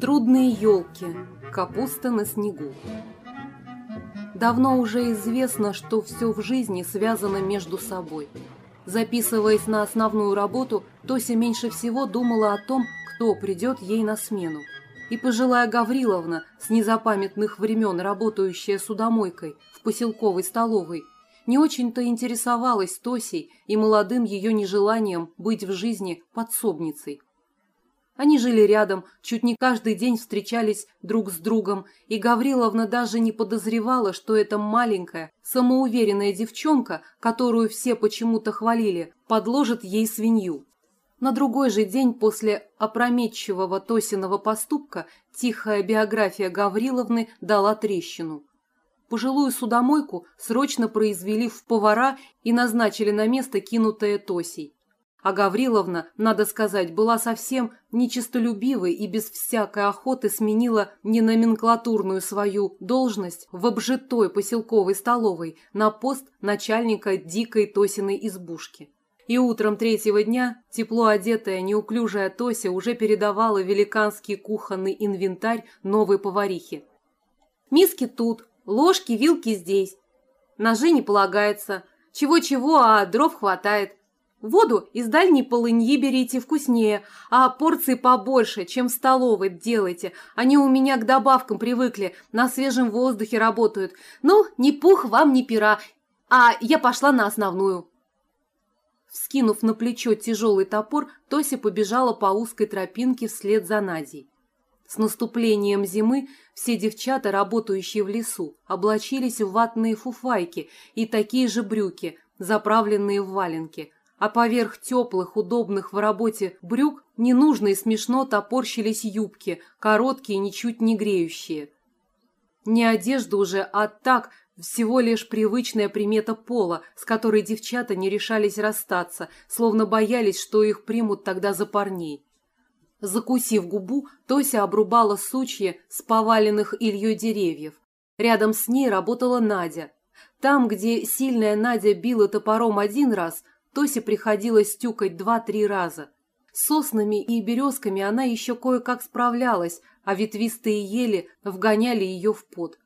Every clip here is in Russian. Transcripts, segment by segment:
Трудные елки. Капуста на снегу. Давно уже известно, что все в жизни связано между собой. Записываясь на основную работу, Тося меньше всего думала о том, кто придет ей на смену. И пожилая Гавриловна, с незапамятных времен работающая судомойкой в поселковой столовой, не очень-то интересовалась Тосей и молодым ее нежеланием быть в жизни подсобницей. Они жили рядом, чуть не каждый день встречались друг с другом, и Гавриловна даже не подозревала, что эта маленькая, самоуверенная девчонка, которую все почему-то хвалили, подложит ей свинью. На другой же день после опрометчивого Тосиного поступка тихая биография Гавриловны дала трещину. Пожилую судомойку срочно произвели в повара и назначили на место кинутое Тосей. А Гавриловна, надо сказать, была совсем нечистолюбивой и без всякой охоты сменила неноменклатурную свою должность в обжитой поселковой столовой на пост начальника дикой Тосиной избушки. И утром третьего дня тепло одетая неуклюжая Тося уже передавала великанский кухонный инвентарь новой поварихе. «Миски тут, ложки, вилки здесь. Ножи не полагается. Чего-чего, а дров хватает. Воду из дальней полыньи берите вкуснее, а порции побольше, чем в столовой делайте. Они у меня к добавкам привыкли, на свежем воздухе работают. Ну, ни пух вам, ни пера, а я пошла на основную». Вскинув на плечо тяжелый топор, Тося побежала по узкой тропинке вслед за Надей. С наступлением зимы все девчата, работающие в лесу, облачились в ватные фуфайки и такие же брюки, заправленные в валенки – а поверх теплых, удобных в работе брюк ненужно и смешно топорщились юбки, короткие, ничуть не греющие. Не одежда уже, а так всего лишь привычная примета пола, с которой девчата не решались расстаться, словно боялись, что их примут тогда за парней. Закусив губу, Тося обрубала сучья с поваленных Ильей деревьев. Рядом с ней работала Надя. Там, где сильная Надя била топором один раз, Тосе приходилось тюкать два-три раза. С соснами и березками она еще кое-как справлялась, а ветвистые ели вгоняли ее в пот.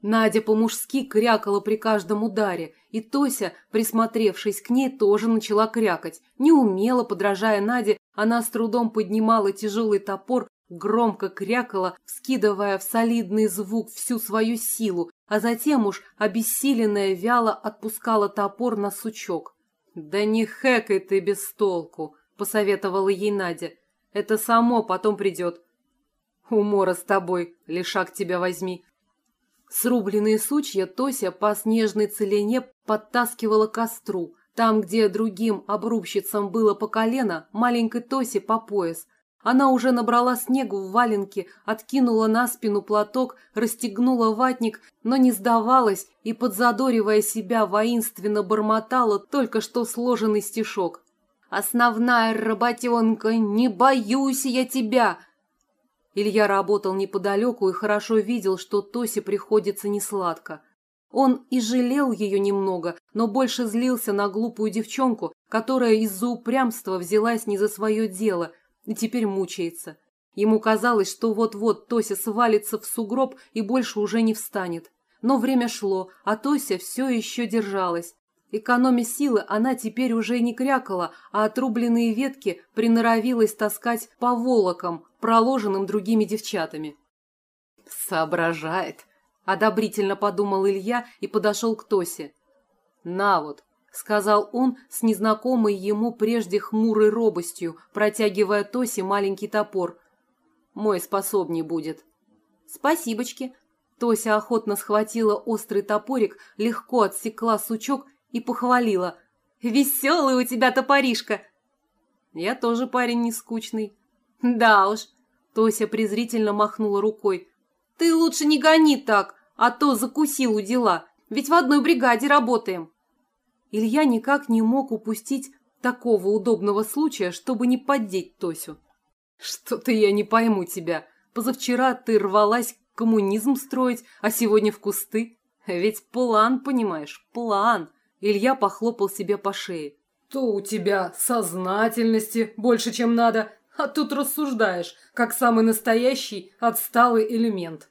Надя по-мужски крякала при каждом ударе, и Тося, присмотревшись к ней, тоже начала крякать. Неумело, подражая Наде, она с трудом поднимала тяжелый топор, громко крякала, вскидывая в солидный звук всю свою силу, а затем уж, обессиленная, вяло отпускала топор на сучок. «Да не хэкай ты без толку», – посоветовала ей Надя. «Это само потом придет». «Умора с тобой, лишак тебя возьми». Срубленные сучья Тося по снежной целине подтаскивала костру. Там, где другим обрубщицам было по колено, маленькой Тосе по пояс, она уже набрала снегу в валенке, откинула на спину платок, расстегнула ватник, но не сдавалась и, подзадоривая себя, воинственно бормотала только что сложенный стишок. «Основная работенка, не боюсь я тебя!» Илья работал неподалеку и хорошо видел, что Тосе приходится несладко. Он и жалел ее немного, но больше злился на глупую девчонку, которая из-за упрямства взялась не за свое дело – и теперь мучается. Ему казалось, что вот-вот Тося свалится в сугроб и больше уже не встанет. Но время шло, а Тося все еще держалась. Экономя силы, она теперь уже не крякала, а отрубленные ветки приноровилась таскать по волокам, проложенным другими девчатами. «Соображает», – одобрительно подумал Илья и подошел к Тосе. «На вот, — сказал он с незнакомой ему прежде хмурой робостью, протягивая Тосе маленький топор. «Мой способней будет». «Спасибочки». Тося охотно схватила острый топорик, легко отсекла сучок и похвалила. «Веселый у тебя топоришка!» «Я тоже парень не скучный». «Да уж», — Тося презрительно махнула рукой. «Ты лучше не гони так, а то закусил у дела, ведь в одной бригаде работаем». Илья никак не мог упустить такого удобного случая, чтобы не поддеть Тосю. «Что-то я не пойму тебя. Позавчера ты рвалась коммунизм строить, а сегодня в кусты. Ведь план, понимаешь, план!» Илья похлопал себе по шее. «То у тебя сознательности больше, чем надо, А тут рассуждаешь, как самый настоящий отсталый элемент.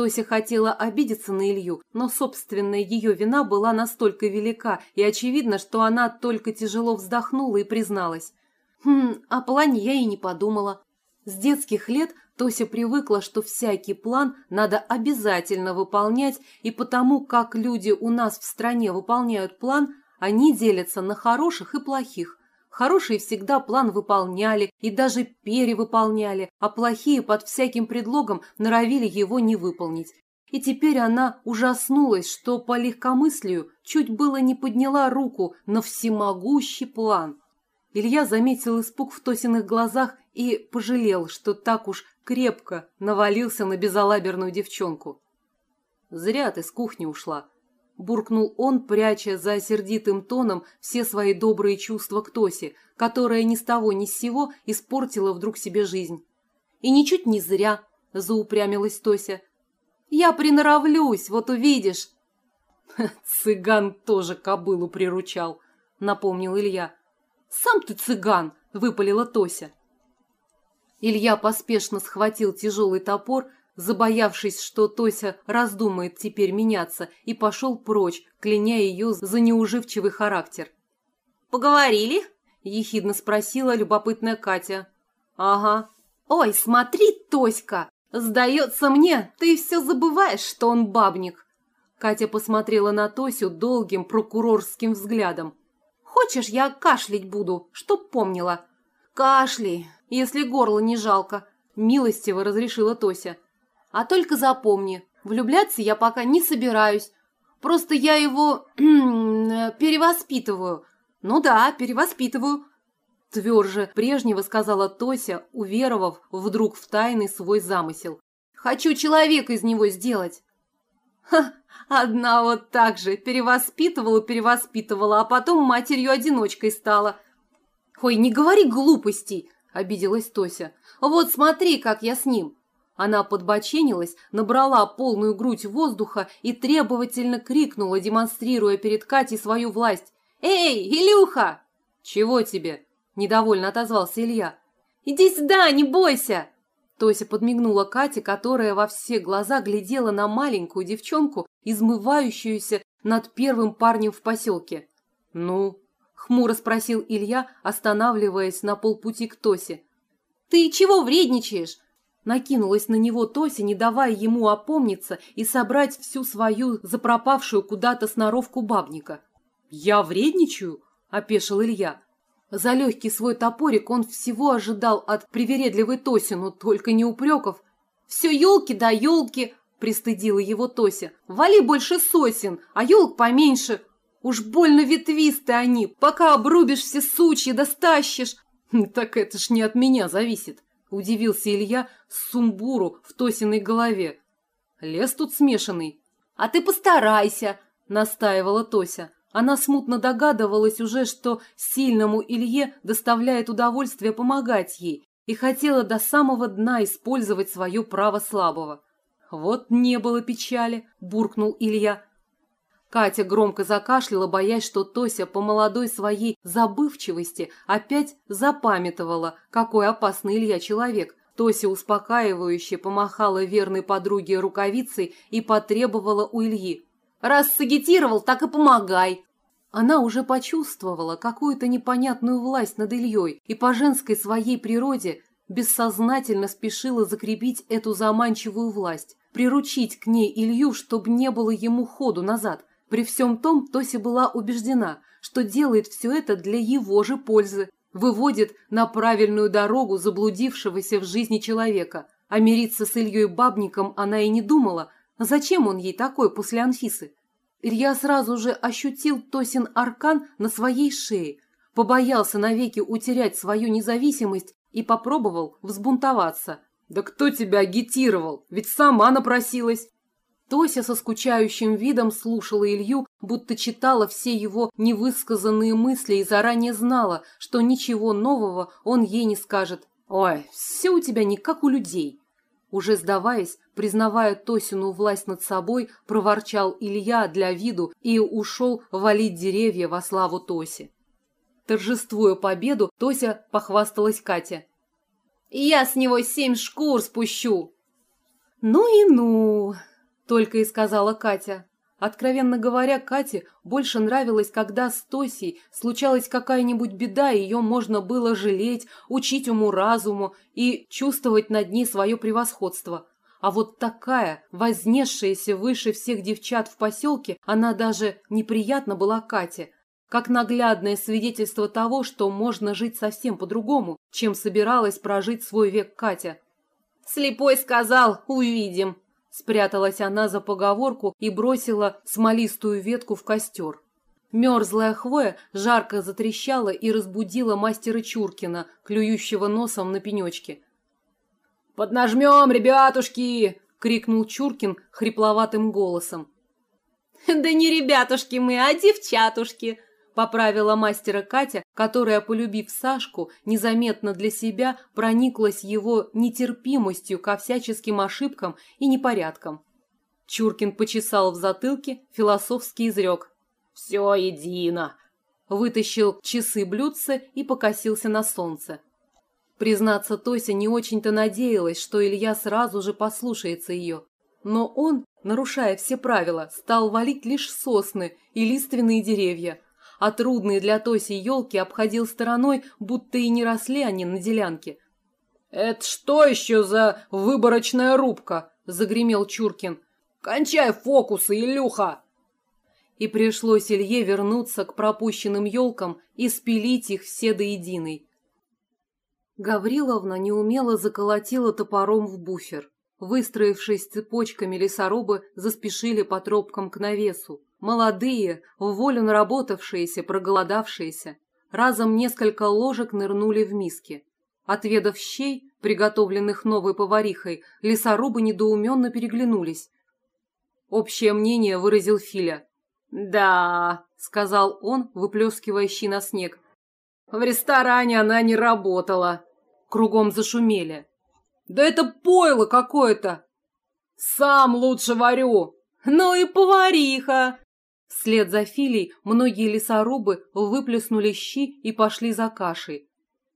Тося хотела обидеться на Илью, но собственная ее вина была настолько велика, и очевидно, что она только тяжело вздохнула и призналась. «Хм, о плане я и не подумала. С детских лет Тося привыкла, что всякий план надо обязательно выполнять, и потому как люди у нас в стране выполняют план, они делятся на хороших и плохих. Хорошие всегда план выполняли и даже перевыполняли, а плохие под всяким предлогом норовили его не выполнить. И теперь она ужаснулась, что по легкомыслию чуть было не подняла руку на всемогущий план. Илья заметил испуг в Тосиных глазах и пожалел, что так уж крепко навалился на безалаберную девчонку. «Зря ты с кухни ушла», – буркнул он, пряча за сердитым тоном все свои добрые чувства к Тосе, которая ни с того ни с сего испортила вдруг себе жизнь. «И ничуть не зря», – заупрямилась Тося. «Я приноровлюсь, вот увидишь». «Цыган тоже кобылу приручал», – напомнил Илья. «Сам ты цыган!» – выпалила Тося. Илья поспешно схватил тяжелый топор, забоявшись, что Тося раздумает теперь меняться, и пошел прочь, кляня ее за неуживчивый характер. «Поговорили?» – ехидно спросила любопытная Катя. «Ага». «Ой, смотри, Тоська! Сдается мне, ты все забываешь, что он бабник!» Катя посмотрела на Тосю долгим прокурорским взглядом. Хочешь, я кашлять буду, чтоб помнила?» «Кашляй, если горло не жалко», – милостиво разрешила Тося. «А только запомни, влюбляться я пока не собираюсь. Просто я его перевоспитываю. Ну да, перевоспитываю». Тверже прежнего сказала Тося, уверовав вдруг в тайный свой замысел. «Хочу человека из него сделать». «Ха, Одна вот так же перевоспитывала, перевоспитывала, а потом матерью-одиночкой стала. «Ой, не говори глупостей!» – обиделась Тося. «Вот смотри, как я с ним!» Она подбоченилась, набрала полную грудь воздуха и требовательно крикнула, демонстрируя перед Катей свою власть. «Эй, Илюха!» «Чего тебе?» – недовольно отозвался Илья. «Иди сюда, не бойся!» Тося подмигнула Кате, которая во все глаза глядела на маленькую девчонку, измывающуюся над первым парнем в поселке. «Ну?» – хмуро спросил Илья, останавливаясь на полпути к Тосе. «Ты чего вредничаешь?» Накинулась на него Тося, не давая ему опомниться и собрать всю свою запропавшую куда-то сноровку бабника. «Я вредничаю?» – опешил Илья. За легкий свой топорик он всего ожидал от привередливой Тоси, но только не упреков. «Все елки да елки!» – пристыдила его Тося. «Вали больше сосен, а елок поменьше. Уж больно ветвистые они, пока обрубишь все сучья да «Так это ж не от меня зависит», – удивился Илья с сумбуру в Тосиной голове. «Лес тут смешанный». «А ты постарайся», – настаивала Тося. Она смутно догадывалась уже, что сильному Илье доставляет удовольствие помогать ей, и хотела до самого дна использовать свое право слабого. «Вот не было печали», – буркнул Илья. Катя громко закашляла, боясь, что Тося по молодой своей забывчивости опять запамятовала, какой опасный Илья человек. Тося успокаивающе помахала верной подруге рукавицей и потребовала у Ильи. Раз сагитировал, так и помогай. Она уже почувствовала какую-то непонятную власть над Ильей и по женской своей природе бессознательно спешила закрепить эту заманчивую власть, приручить к ней Илью, чтобы не было ему ходу назад. При всем том Тося была убеждена, что делает все это для его же пользы, выводит на правильную дорогу заблудившегося в жизни человека. А мириться с Ильей Бабником она и не думала – Зачем он ей такой после Анфисы? Илья сразу же ощутил Тосин аркан на своей шее, побоялся навеки утерять свою независимость и попробовал взбунтоваться. «Да кто тебя агитировал? Ведь сама напросилась!» Тося со скучающим видом слушала Илью, будто читала все его невысказанные мысли и заранее знала, что ничего нового он ей не скажет. «Ой, все у тебя не как у людей!» Уже сдаваясь, признавая Тосину власть над собой, проворчал Илья для виду и ушел валить деревья во славу Тоси. Торжествуя победу, Тося похвасталась Кате. Я с него семь шкур спущу!» «Ну и ну!» – только и сказала Катя. Откровенно говоря, Кате больше нравилось, когда с Тосей случалась какая-нибудь беда, и ее можно было жалеть, учить уму-разуму и чувствовать над ней свое превосходство. А вот такая, вознесшаяся выше всех девчат в поселке, она даже неприятна была Кате, как наглядное свидетельство того, что можно жить совсем по-другому, чем собиралась прожить свой век Катя. «Слепой сказал, увидим», Спряталась она за поговорку и бросила смолистую ветку в костер. Мерзлая хвоя жарко затрещала и разбудила мастера Чуркина, клюющего носом на пенечке. «Поднажмем, ребятушки!» — крикнул Чуркин хрипловатым голосом. «Да не ребятушки мы, а девчатушки!» Поправила мастера Катя, которая, полюбив Сашку, незаметно для себя прониклась его нетерпимостью ко всяческим ошибкам и непорядкам. Чуркин почесал в затылке, философский изрек. «Все едино!» Вытащил часы блюдца и покосился на солнце. Признаться, Тося не очень-то надеялась, что Илья сразу же послушается ее. Но он, нарушая все правила, стал валить лишь сосны и лиственные деревья – а трудные для Тоси елки обходил стороной, будто и не росли они на делянке. «Это что еще за выборочная рубка?» – загремел Чуркин. «Кончай фокусы, Илюха!» И пришлось Илье вернуться к пропущенным елкам и спилить их все до единой. Гавриловна неумело заколотила топором в буфер. Выстроившись цепочками, лесорубы заспешили по тропкам к навесу. Молодые, в волю наработавшиеся, проголодавшиеся, разом несколько ложек нырнули в миски. Отведав щей, приготовленных новой поварихой, лесорубы недоуменно переглянулись. Общее мнение выразил Филя. «Да», — сказал он, выплескивая щи на снег. «В ресторане она не работала». Кругом зашумели. «Да это пойло какое-то!» «Сам лучше варю!» «Ну и повариха!» Вслед за Филей многие лесорубы выплеснули щи и пошли за кашей.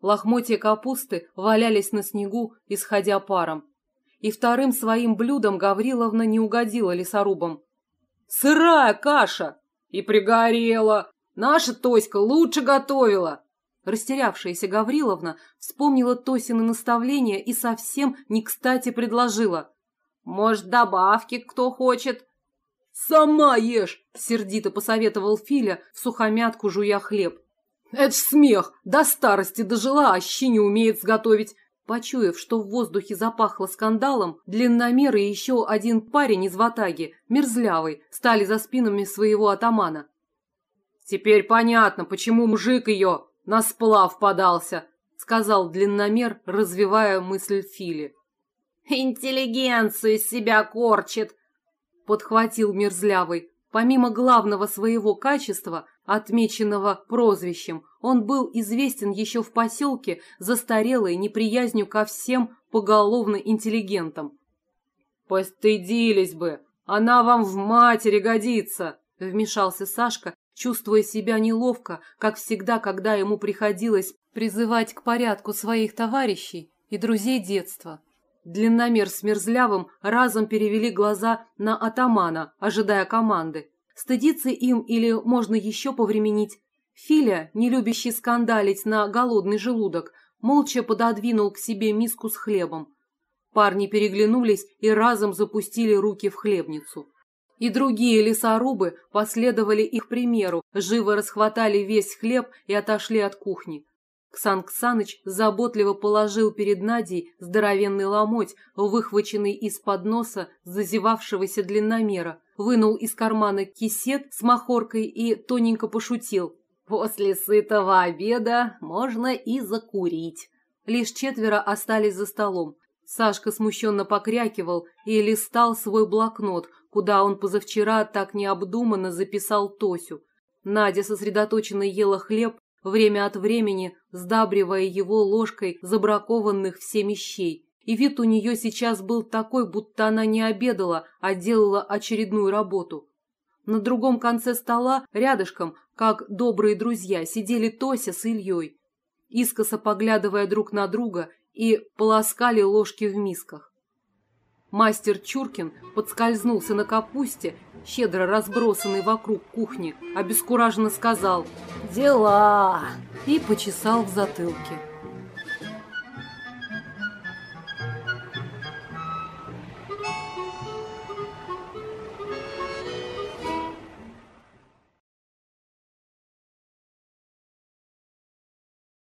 Лохмотья капусты валялись на снегу, исходя паром. И вторым своим блюдом Гавриловна не угодила лесорубам. «Сырая каша!» «И пригорела! Наша Тоська лучше готовила!» Растерявшаяся Гавриловна вспомнила Тосины наставления и совсем не кстати предложила. «Может, добавки кто хочет?» «Сама ешь!» – сердито посоветовал Филя, в сухомятку жуя хлеб. «Это ж смех! До старости дожила, а щи не умеет сготовить!» Почуяв, что в воздухе запахло скандалом, длинномер и еще один парень из ватаги, мерзлявый, стали за спинами своего атамана. «Теперь понятно, почему мужик ее на сплав подался», — сказал длинномер, развивая мысль Фили. «Интеллигенцию из себя корчит», подхватил мерзлявый. Помимо главного своего качества, отмеченного прозвищем, он был известен еще в поселке застарелой неприязнью ко всем поголовно интеллигентам. «Постыдились бы! Она вам в матери годится!» – вмешался Сашка, чувствуя себя неловко, как всегда, когда ему приходилось призывать к порядку своих товарищей и друзей детства. Длинномер с Мерзлявым разом перевели глаза на атамана, ожидая команды. Стыдиться им или можно еще повременить? Филя, не любящий скандалить на голодный желудок, молча пододвинул к себе миску с хлебом. Парни переглянулись и разом запустили руки в хлебницу. И другие лесорубы последовали их примеру, живо расхватали весь хлеб и отошли от кухни. Ксан Ксаныч заботливо положил перед Надей здоровенный ломоть, выхваченный из-под носа зазевавшегося длинномера, вынул из кармана кисет с махоркой и тоненько пошутил. «После сытого обеда можно и закурить». Лишь четверо остались за столом. Сашка смущенно покрякивал и листал свой блокнот, куда он позавчера так необдуманно записал Тосю. Надя сосредоточенно ела хлеб, время от времени сдабривая его ложкой забракованных всеми щей. И вид у нее сейчас был такой, будто она не обедала, а делала очередную работу. На другом конце стола, рядышком, как добрые друзья, сидели Тося с Ильей. Искоса поглядывая друг на друга и полоскали ложки в мисках. Мастер Чуркин подскользнулся на капусте, щедро разбросанной вокруг кухни, обескураженно сказал «Дела!» и почесал в затылке.